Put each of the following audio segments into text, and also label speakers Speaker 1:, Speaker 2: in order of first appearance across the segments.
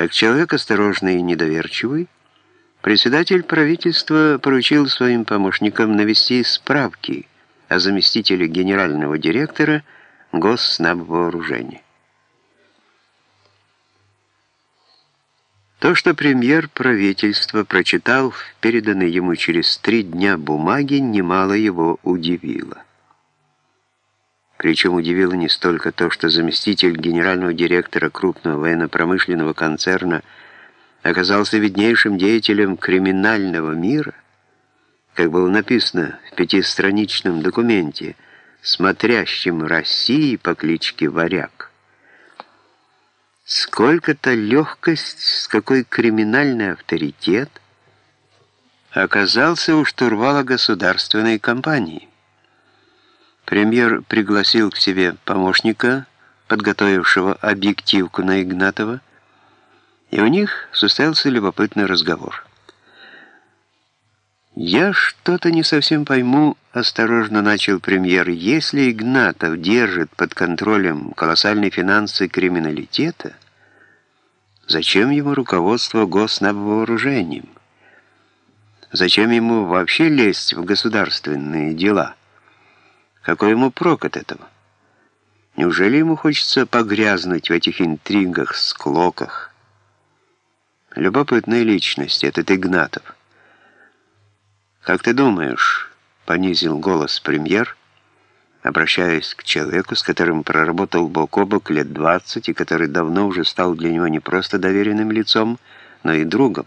Speaker 1: Как человек осторожный и недоверчивый, председатель правительства поручил своим помощникам навести справки о заместителе генерального директора Госснабвооружения. То, что премьер правительства прочитал в переданной ему через три дня бумаги, немало его удивило. Причем удивило не столько то, что заместитель генерального директора крупного военно-промышленного концерна оказался виднейшим деятелем криминального мира, как было написано в пятистраничном документе, смотрящим России по кличке Варяг. Сколько-то легкость, с какой криминальный авторитет оказался у штурвала государственной компании. Премьер пригласил к себе помощника, подготовившего объективку на Игнатова, и у них состоялся любопытный разговор. «Я что-то не совсем пойму», — осторожно начал премьер, «если Игнатов держит под контролем колоссальные финансы криминалитета, зачем ему руководство госнабвооружением? Зачем ему вообще лезть в государственные дела?» Какой ему прок от этого? Неужели ему хочется погрязнуть в этих интригах, склоках? Любопытная личность этот Игнатов. «Как ты думаешь?» — понизил голос премьер, обращаясь к человеку, с которым проработал бок о бок лет двадцать и который давно уже стал для него не просто доверенным лицом, но и другом.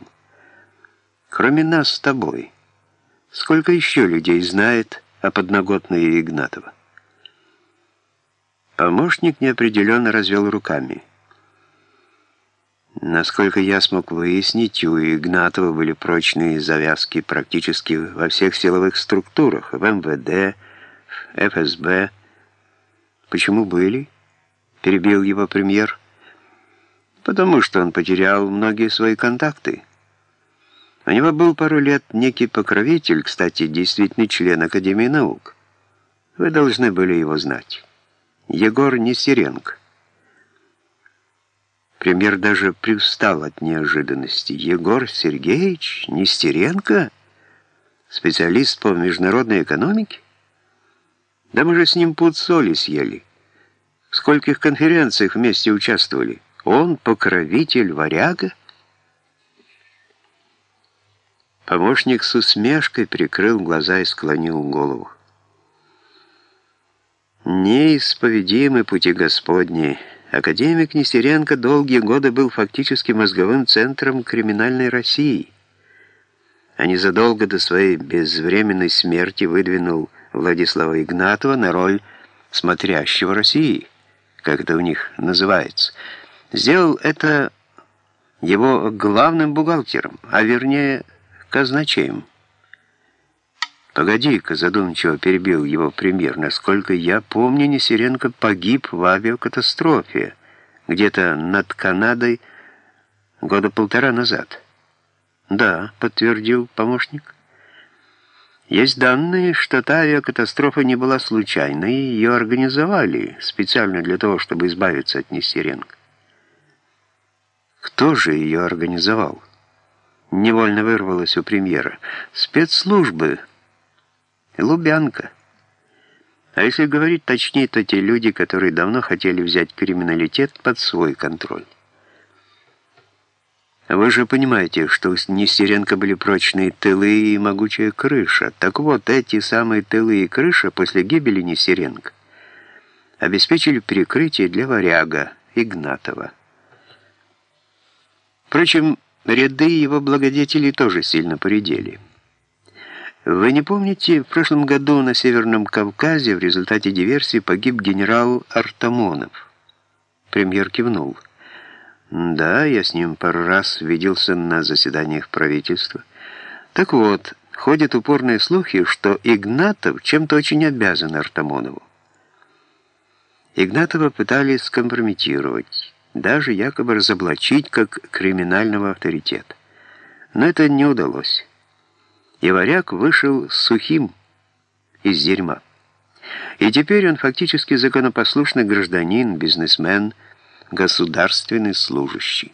Speaker 1: «Кроме нас с тобой, сколько еще людей знает а подноготные Игнатова. Помощник неопределенно развел руками. Насколько я смог выяснить, у Игнатова были прочные завязки практически во всех силовых структурах, в МВД, в ФСБ. Почему были? Перебил его премьер. Потому что он потерял многие свои контакты. У него был пару лет некий покровитель, кстати, действительный член Академии наук. Вы должны были его знать. Егор Нестеренко. Премьер даже привстал от неожиданности. Егор Сергеевич Нестеренко? Специалист по международной экономике? Да мы же с ним пуд соли съели. В скольких конференциях вместе участвовали. Он покровитель варяга? Помощник с усмешкой прикрыл глаза и склонил голову. Неисповедимы пути Господни. Академик Нестеренко долгие годы был фактически мозговым центром криминальной России. А незадолго до своей безвременной смерти выдвинул Владислава Игнатова на роль смотрящего России, как это у них называется. Сделал это его главным бухгалтером, а вернее казначеем. «Погоди-ка», — задумчиво перебил его премьер, «насколько я помню, Несеренко погиб в авиакатастрофе где-то над Канадой года полтора назад». «Да», — подтвердил помощник. «Есть данные, что та авиакатастрофа не была случайной, ее организовали специально для того, чтобы избавиться от Нестеренко». «Кто же ее организовал?» Невольно вырвалось у премьера. Спецслужбы. Лубянка. А если говорить точнее, то те люди, которые давно хотели взять криминалитет под свой контроль. Вы же понимаете, что у Нестеренко были прочные тылы и могучая крыша. Так вот, эти самые тылы и крыша после гибели Нестеренко обеспечили перекрытие для варяга Игнатова. Впрочем, Ряды его благодетелей тоже сильно поредели. Вы не помните, в прошлом году на Северном Кавказе в результате диверсии погиб генерал Артамонов? Премьер кивнул. Да, я с ним пару раз виделся на заседаниях правительства. Так вот, ходят упорные слухи, что Игнатов чем-то очень обязан Артамонову. Игнатова пытались скомпрометировать даже якобы разоблачить как криминального авторитета. Но это не удалось. И варяг вышел сухим из дерьма. И теперь он фактически законопослушный гражданин, бизнесмен, государственный служащий.